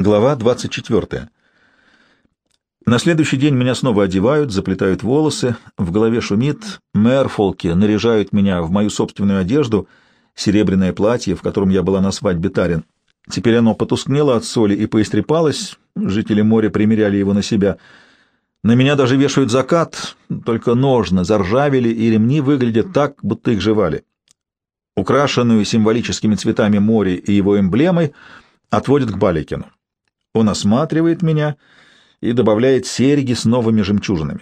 Глава 24. На следующий день меня снова одевают, заплетают волосы, в голове шумит, мерфолки наряжают меня в мою собственную одежду, серебряное платье, в котором я была на свадьбе Тарин. Теперь оно потускнело от соли и поистрепалось, жители моря примеряли его на себя. На меня даже вешают закат, только ножны заржавели, и ремни выглядят так, будто их жевали. Украшенную символическими цветами море и его эмблемой отводят к Баликину. Он осматривает меня и добавляет серьги с новыми жемчужинами.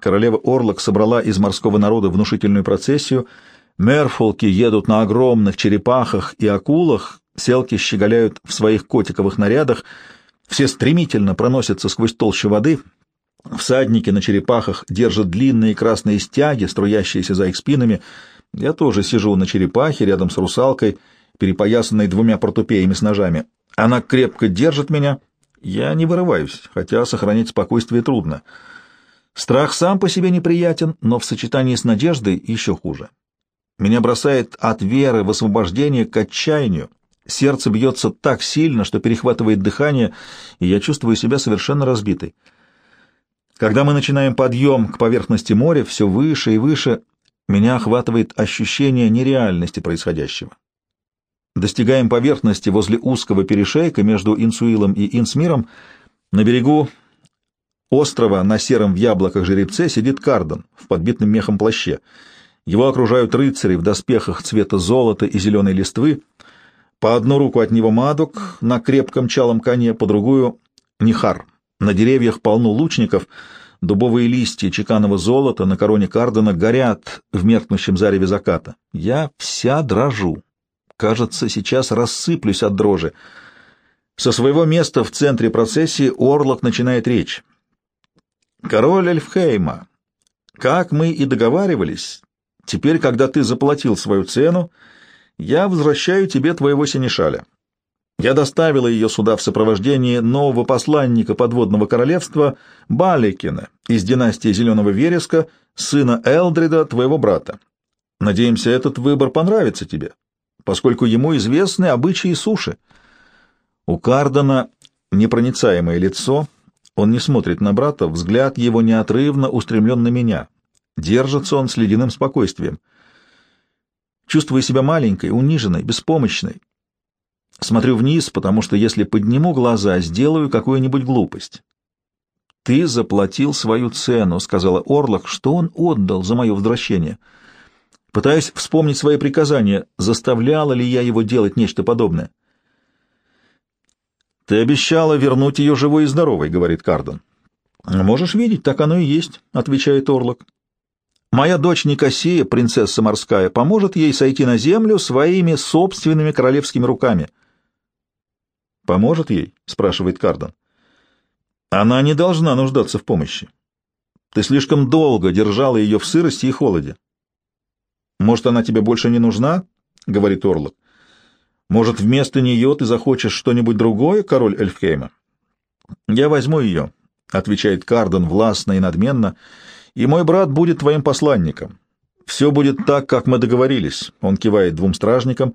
Королева Орлок собрала из морского народа внушительную процессию. Мерфолки едут на огромных черепахах и акулах, селки щеголяют в своих котиковых нарядах, все стремительно проносятся сквозь толщу воды. Всадники на черепахах держат длинные красные стяги, струящиеся за их спинами. Я тоже сижу на черепахе рядом с русалкой, перепоясанной двумя портупеями с ножами. Она крепко держит меня. Я не вырываюсь, хотя сохранить спокойствие трудно. Страх сам по себе неприятен, но в сочетании с надеждой еще хуже. Меня бросает от веры в освобождение к отчаянию. Сердце бьется так сильно, что перехватывает дыхание, и я чувствую себя совершенно разбитой. Когда мы начинаем подъем к поверхности моря, все выше и выше, меня охватывает ощущение нереальности происходящего. Достигаем поверхности возле узкого перешейка между Инсуилом и Инсмиром. На берегу острова на сером в яблоках жеребце сидит Кардон в подбитном мехом плаще. Его окружают рыцари в доспехах цвета золота и зеленой листвы. По одну руку от него Мадок на крепком чалом коне, по другую — Нихар. На деревьях полно лучников, дубовые листья чеканного золота на короне Кардона горят в меркнущем зареве заката. Я вся дрожу. Кажется, сейчас рассыплюсь от дрожи. Со своего места в центре процессии Орлок начинает речь. «Король Эльфхейма, как мы и договаривались, теперь, когда ты заплатил свою цену, я возвращаю тебе твоего синешаля. Я доставила ее сюда в сопровождении нового посланника подводного королевства Баликина из династии Зеленого Вереска, сына Элдрида, твоего брата. Надеемся, этот выбор понравится тебе поскольку ему известны обычаи суши. У Кардона непроницаемое лицо, он не смотрит на брата, взгляд его неотрывно устремлен на меня. Держится он с ледяным спокойствием. Чувствую себя маленькой, униженной, беспомощной. Смотрю вниз, потому что если подниму глаза, сделаю какую-нибудь глупость. «Ты заплатил свою цену», — сказала Орлах, — «что он отдал за мое возвращение?» Пытаюсь вспомнить свои приказания, заставляла ли я его делать нечто подобное. «Ты обещала вернуть ее живой и здоровой», — говорит Кардон. «Можешь видеть, так оно и есть», — отвечает Орлок. «Моя дочь Никосия, принцесса морская, поможет ей сойти на землю своими собственными королевскими руками». «Поможет ей?» — спрашивает Кардон. «Она не должна нуждаться в помощи. Ты слишком долго держала ее в сырости и холоде. «Может, она тебе больше не нужна?» — говорит Орлок. «Может, вместо нее ты захочешь что-нибудь другое, король Эльфхейма?» «Я возьму ее», — отвечает Карден властно и надменно, — «и мой брат будет твоим посланником. Все будет так, как мы договорились», — он кивает двум стражникам,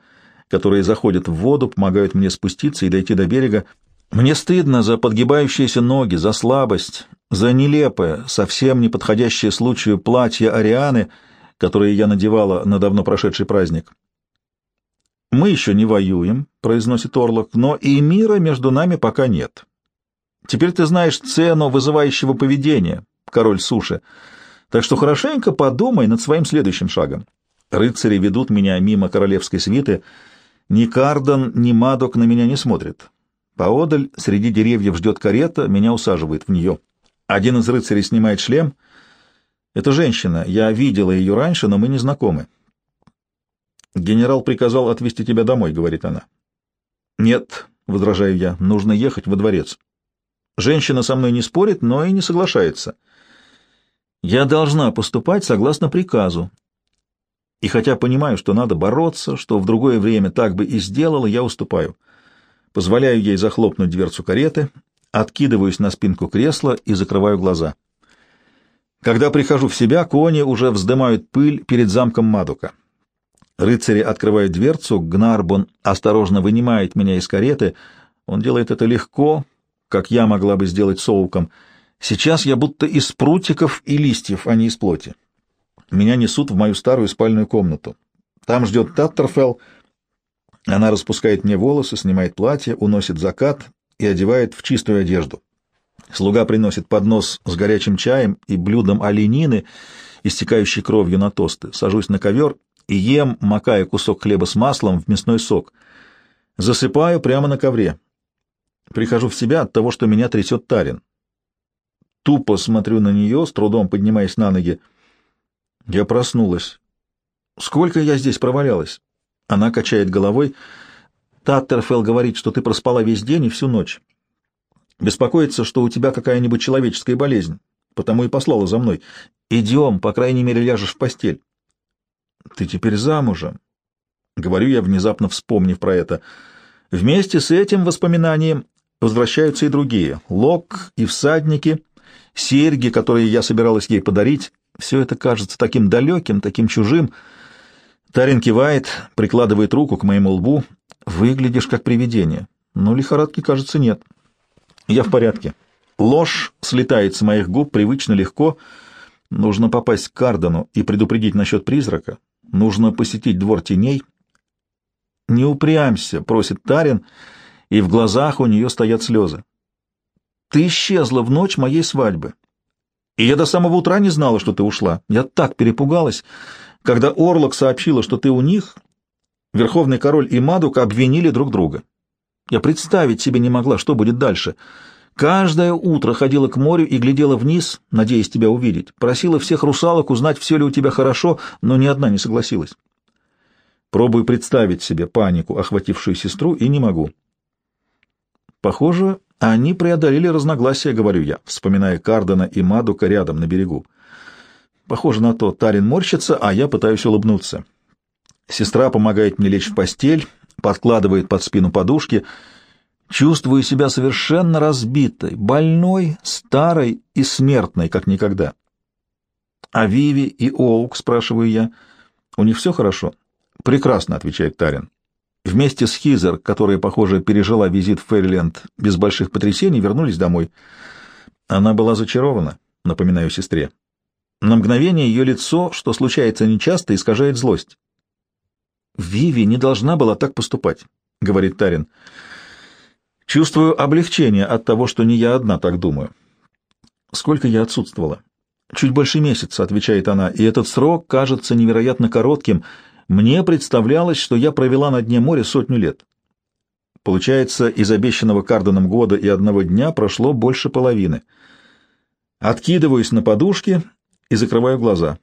которые заходят в воду, помогают мне спуститься и дойти до берега. Мне стыдно за подгибающиеся ноги, за слабость, за нелепое, совсем не подходящее случаю платье Арианы — которые я надевала на давно прошедший праздник. «Мы еще не воюем», — произносит Орлок, — «но и мира между нами пока нет. Теперь ты знаешь цену вызывающего поведения, король суши, так что хорошенько подумай над своим следующим шагом. Рыцари ведут меня мимо королевской свиты. Ни Кардон, ни Мадок на меня не смотрят. Поодаль среди деревьев ждет карета, меня усаживает в нее. Один из рыцарей снимает шлем — это женщина. Я видела ее раньше, но мы не знакомы. Генерал приказал отвезти тебя домой, говорит она. Нет, возражаю я, нужно ехать во дворец. Женщина со мной не спорит, но и не соглашается. Я должна поступать согласно приказу. И хотя понимаю, что надо бороться, что в другое время так бы и сделала, я уступаю. Позволяю ей захлопнуть дверцу кареты, откидываюсь на спинку кресла и закрываю глаза. Когда прихожу в себя, кони уже вздымают пыль перед замком Мадука. Рыцари открывают дверцу, Гнарбон осторожно вынимает меня из кареты, Он делает это легко, как я могла бы сделать соуком. Сейчас я будто из прутиков и листьев, а не из плоти. Меня несут в мою старую спальную комнату. Там ждет Таттерфелл. Она распускает мне волосы, снимает платье, уносит закат и одевает в чистую одежду. Слуга приносит поднос с горячим чаем и блюдом оленины, истекающей кровью на тосты. Сажусь на ковер и ем, макая кусок хлеба с маслом в мясной сок. Засыпаю прямо на ковре. Прихожу в себя от того, что меня трясет Тарин. Тупо смотрю на нее, с трудом поднимаясь на ноги. Я проснулась. Сколько я здесь провалялась? Она качает головой. Таттерфелл говорит, что ты проспала весь день и всю ночь. Беспокоится, что у тебя какая-нибудь человеческая болезнь, потому и послала за мной. Идем, по крайней мере, ляжешь в постель. Ты теперь замужем, — говорю я, внезапно вспомнив про это. Вместе с этим воспоминанием возвращаются и другие. Лок и всадники, серьги, которые я собиралась ей подарить. Все это кажется таким далеким, таким чужим. Тарин кивает, прикладывает руку к моему лбу. Выглядишь как привидение. Но лихорадки, кажется, нет. Я в порядке. Ложь слетает с моих губ привычно легко. Нужно попасть к Кардену и предупредить насчет призрака. Нужно посетить двор теней. «Не упрямься», — просит Тарин, и в глазах у нее стоят слезы. «Ты исчезла в ночь моей свадьбы, и я до самого утра не знала, что ты ушла. Я так перепугалась, когда Орлок сообщила, что ты у них, Верховный Король и Мадук обвинили друг друга. Я представить себе не могла, что будет дальше. Каждое утро ходила к морю и глядела вниз, надеясь тебя увидеть. Просила всех русалок узнать, все ли у тебя хорошо, но ни одна не согласилась. Пробую представить себе панику, охватившую сестру, и не могу. Похоже, они преодолели разногласия, говорю я, вспоминая Кардена и Мадука рядом на берегу. Похоже на то, Тарин морщится, а я пытаюсь улыбнуться. Сестра помогает мне лечь в постель, подкладывает под спину подушки. Чувствую себя совершенно разбитой, больной, старой и смертной, как никогда. «А Виви и Оук?» — спрашиваю я. «У них все хорошо?» «Прекрасно», — отвечает Тарин. Вместе с Хизер, которая, похоже, пережила визит в Фейрленд без больших потрясений, вернулись домой. Она была зачарована, напоминаю сестре. На мгновение ее лицо, что случается нечасто, искажает злость. Виви не должна была так поступать, — говорит Тарин. Чувствую облегчение от того, что не я одна так думаю. Сколько я отсутствовала? Чуть больше месяца, — отвечает она, — и этот срок кажется невероятно коротким. Мне представлялось, что я провела на дне моря сотню лет. Получается, из обещанного Карденом года и одного дня прошло больше половины. Откидываюсь на подушке и закрываю глаза.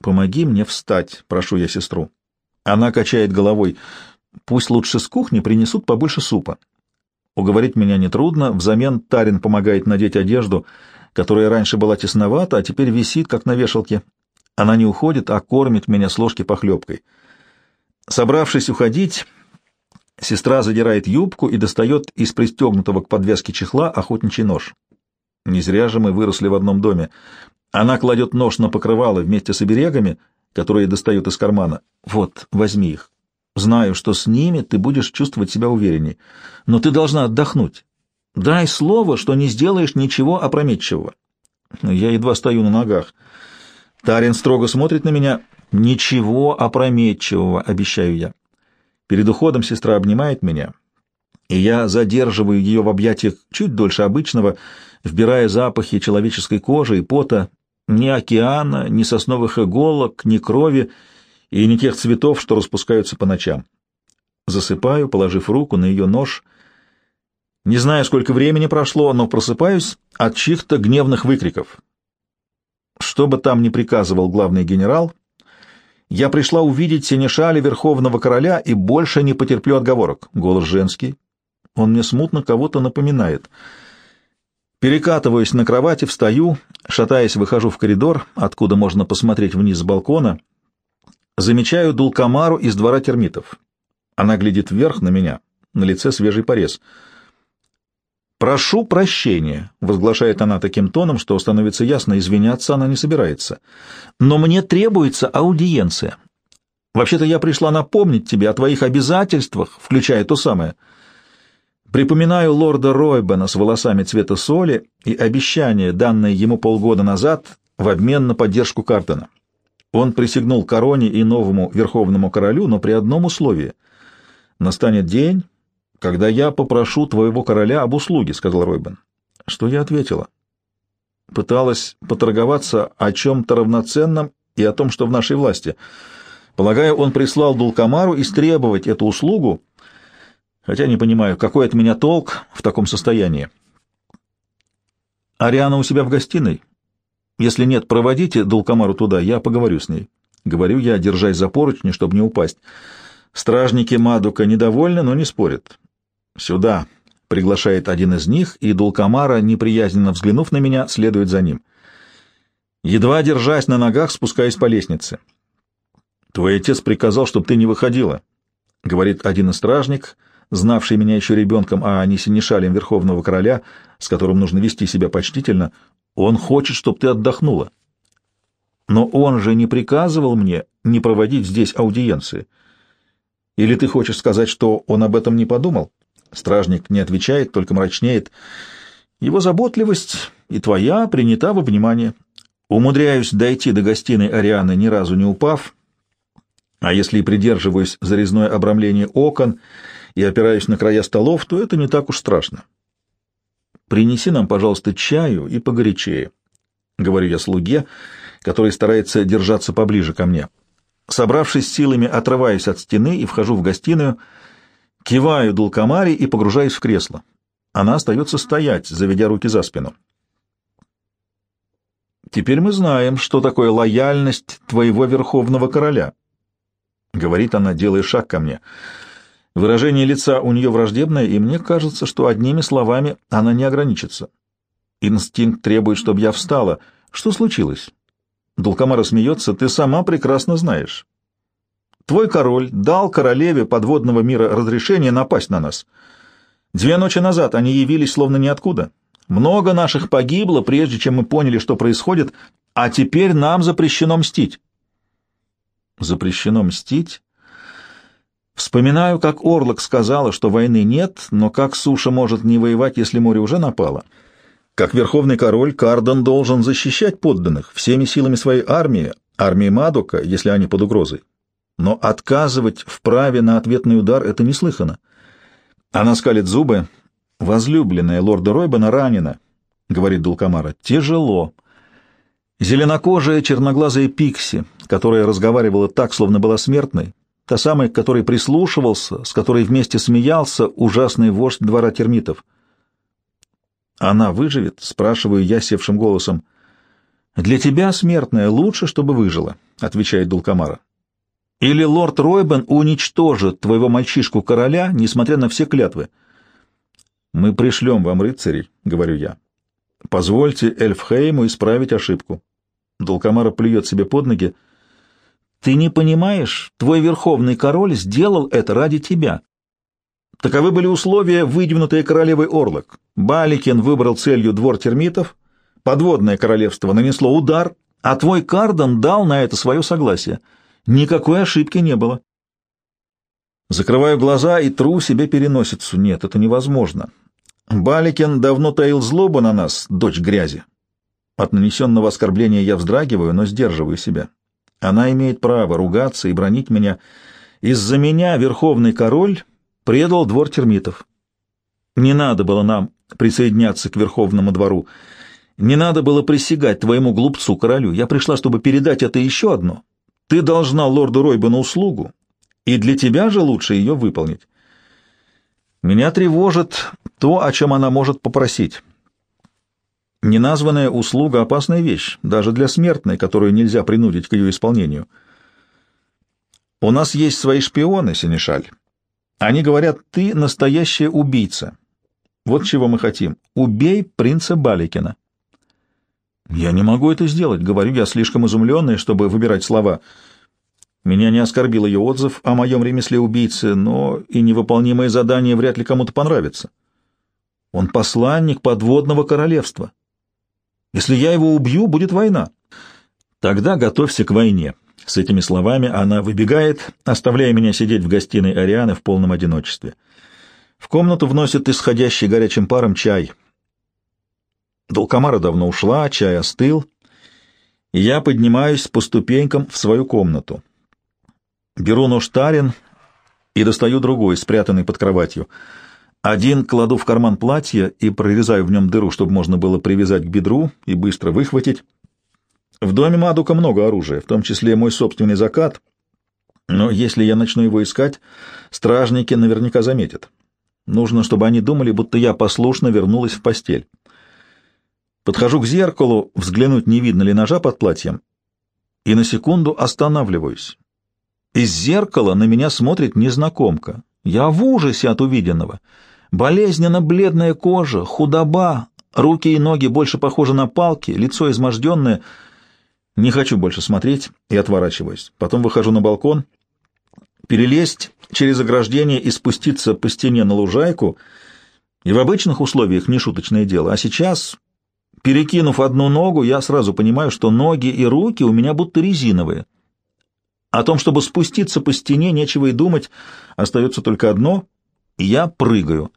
«Помоги мне встать», — прошу я сестру. Она качает головой. Пусть лучше с кухни принесут побольше супа. Уговорить меня нетрудно, взамен Тарин помогает надеть одежду, которая раньше была тесновата, а теперь висит, как на вешалке. Она не уходит, а кормит меня с ложки похлебкой. Собравшись уходить, сестра задирает юбку и достает из пристегнутого к подвеске чехла охотничий нож. Не зря же мы выросли в одном доме. Она кладет нож на покрывало вместе с оберегами — которые достают из кармана. Вот, возьми их. Знаю, что с ними ты будешь чувствовать себя уверенней. Но ты должна отдохнуть. Дай слово, что не сделаешь ничего опрометчивого. Я едва стою на ногах. Тарин строго смотрит на меня. Ничего опрометчивого, обещаю я. Перед уходом сестра обнимает меня, и я задерживаю ее в объятиях чуть дольше обычного, вбирая запахи человеческой кожи и пота, ни океана, ни сосновых иголок, ни крови и ни тех цветов, что распускаются по ночам. Засыпаю, положив руку на ее нож. Не знаю, сколько времени прошло, но просыпаюсь от чьих-то гневных выкриков. Что бы там ни приказывал главный генерал, я пришла увидеть синешаля Верховного Короля и больше не потерплю отговорок. Голос женский. Он мне смутно кого-то напоминает — Перекатываюсь на кровати, встаю, шатаясь, выхожу в коридор, откуда можно посмотреть вниз с балкона. Замечаю Дулкамару из двора термитов. Она глядит вверх на меня, на лице свежий порез. «Прошу прощения», — возглашает она таким тоном, что становится ясно, извиняться она не собирается. «Но мне требуется аудиенция. Вообще-то я пришла напомнить тебе о твоих обязательствах, включая то самое». Припоминаю лорда Ройбена с волосами цвета соли и обещание, данное ему полгода назад в обмен на поддержку Картона. Он присягнул короне и новому верховному королю, но при одном условии. «Настанет день, когда я попрошу твоего короля об услуге», — сказал Ройбен. Что я ответила? Пыталась поторговаться о чем-то равноценном и о том, что в нашей власти. Полагаю, он прислал Дулкамару истребовать эту услугу, хотя не понимаю, какой от меня толк в таком состоянии. Ариана у себя в гостиной? Если нет, проводите Дулкамару туда, я поговорю с ней. Говорю я, держась за поручни, чтобы не упасть. Стражники Мадука недовольны, но не спорят. Сюда, приглашает один из них, и Дулкамара, неприязненно взглянув на меня, следует за ним. Едва держась на ногах, спускаясь по лестнице. «Твой отец приказал, чтобы ты не выходила», — говорит один из стражник, знавший меня еще ребенком, а не синешалем Верховного Короля, с которым нужно вести себя почтительно. Он хочет, чтобы ты отдохнула. Но он же не приказывал мне не проводить здесь аудиенции. Или ты хочешь сказать, что он об этом не подумал? Стражник не отвечает, только мрачнеет. Его заботливость и твоя принята во внимание. Умудряюсь дойти до гостиной Арианы, ни разу не упав, а если и придерживаюсь за резное обрамление окон и опираюсь на края столов, то это не так уж страшно. Принеси нам, пожалуйста, чаю и погорячее, — говорю я слуге, который старается держаться поближе ко мне. Собравшись силами, отрываюсь от стены и вхожу в гостиную, киваю Дулкамаре и погружаюсь в кресло. Она остается стоять, заведя руки за спину. «Теперь мы знаем, что такое лояльность твоего верховного короля», — говорит она, делая шаг ко мне. Выражение лица у нее враждебное, и мне кажется, что одними словами она не ограничится. Инстинкт требует, чтобы я встала. Что случилось? Дулкамара смеется. Ты сама прекрасно знаешь. Твой король дал королеве подводного мира разрешение напасть на нас. Две ночи назад они явились словно ниоткуда. Много наших погибло, прежде чем мы поняли, что происходит, а теперь нам запрещено мстить. Запрещено мстить? Вспоминаю, как Орлок сказала, что войны нет, но как суша может не воевать, если море уже напало. Как верховный король, Кардон должен защищать подданных всеми силами своей армии, армии Мадока, если они под угрозой. Но отказывать в праве на ответный удар — это неслыханно. Она скалит зубы. «Возлюбленная лорда Ройбана ранена», — говорит Дулкамара. «Тяжело». Зеленокожая черноглазая Пикси, которая разговаривала так, словно была смертной, та самая, к которой прислушивался, с которой вместе смеялся ужасный вождь двора термитов. «Она выживет?» — спрашиваю я севшим голосом. «Для тебя, смертная, лучше, чтобы выжила», — отвечает Дулкамара. «Или лорд Ройбен уничтожит твоего мальчишку-короля, несмотря на все клятвы». «Мы пришлем вам рыцарей», — говорю я. «Позвольте Эльфхейму исправить ошибку». Дулкамара плюет себе под ноги. Ты не понимаешь, твой верховный король сделал это ради тебя. Таковы были условия, выдвинутые королевой Орлок. Баликин выбрал целью двор термитов, подводное королевство нанесло удар, а твой Кардон дал на это свое согласие. Никакой ошибки не было. Закрываю глаза и тру себе переносицу. Нет, это невозможно. Баликин давно таил злобу на нас, дочь грязи. От нанесенного оскорбления я вздрагиваю, но сдерживаю себя. Она имеет право ругаться и бронить меня. Из-за меня верховный король предал двор термитов. Не надо было нам присоединяться к верховному двору. Не надо было присягать твоему глупцу-королю. Я пришла, чтобы передать это еще одно. Ты должна лорду Ройбану услугу, и для тебя же лучше ее выполнить. Меня тревожит то, о чем она может попросить. Неназванная услуга — опасная вещь, даже для смертной, которую нельзя принудить к ее исполнению. У нас есть свои шпионы, Синишаль. Они говорят, ты настоящая убийца. Вот чего мы хотим. Убей принца Баликина. Я не могу это сделать, говорю я, слишком изумленный, чтобы выбирать слова. Меня не оскорбил ее отзыв о моем ремесле убийцы, но и невыполнимое задание вряд ли кому-то понравится. Он посланник подводного королевства. Если я его убью, будет война. Тогда готовься к войне. С этими словами она выбегает, оставляя меня сидеть в гостиной Арианы в полном одиночестве. В комнату вносят исходящий горячим паром чай. Долкомара давно ушла, чай остыл, и я поднимаюсь по ступенькам в свою комнату. Беру нож Тарин и достаю другой, спрятанный под кроватью. Один кладу в карман платья и прорезаю в нем дыру, чтобы можно было привязать к бедру и быстро выхватить. В доме Мадука много оружия, в том числе мой собственный закат, но если я начну его искать, стражники наверняка заметят. Нужно, чтобы они думали, будто я послушно вернулась в постель. Подхожу к зеркалу, взглянуть, не видно ли ножа под платьем, и на секунду останавливаюсь. Из зеркала на меня смотрит незнакомка. Я в ужасе от увиденного. Болезненно бледная кожа, худоба, руки и ноги больше похожи на палки, лицо изможденное. Не хочу больше смотреть и отворачиваюсь. Потом выхожу на балкон. Перелезть через ограждение и спуститься по стене на лужайку и в обычных условиях не шуточное дело. А сейчас, перекинув одну ногу, я сразу понимаю, что ноги и руки у меня будто резиновые. О том, чтобы спуститься по стене, нечего и думать, остается только одно — я прыгаю.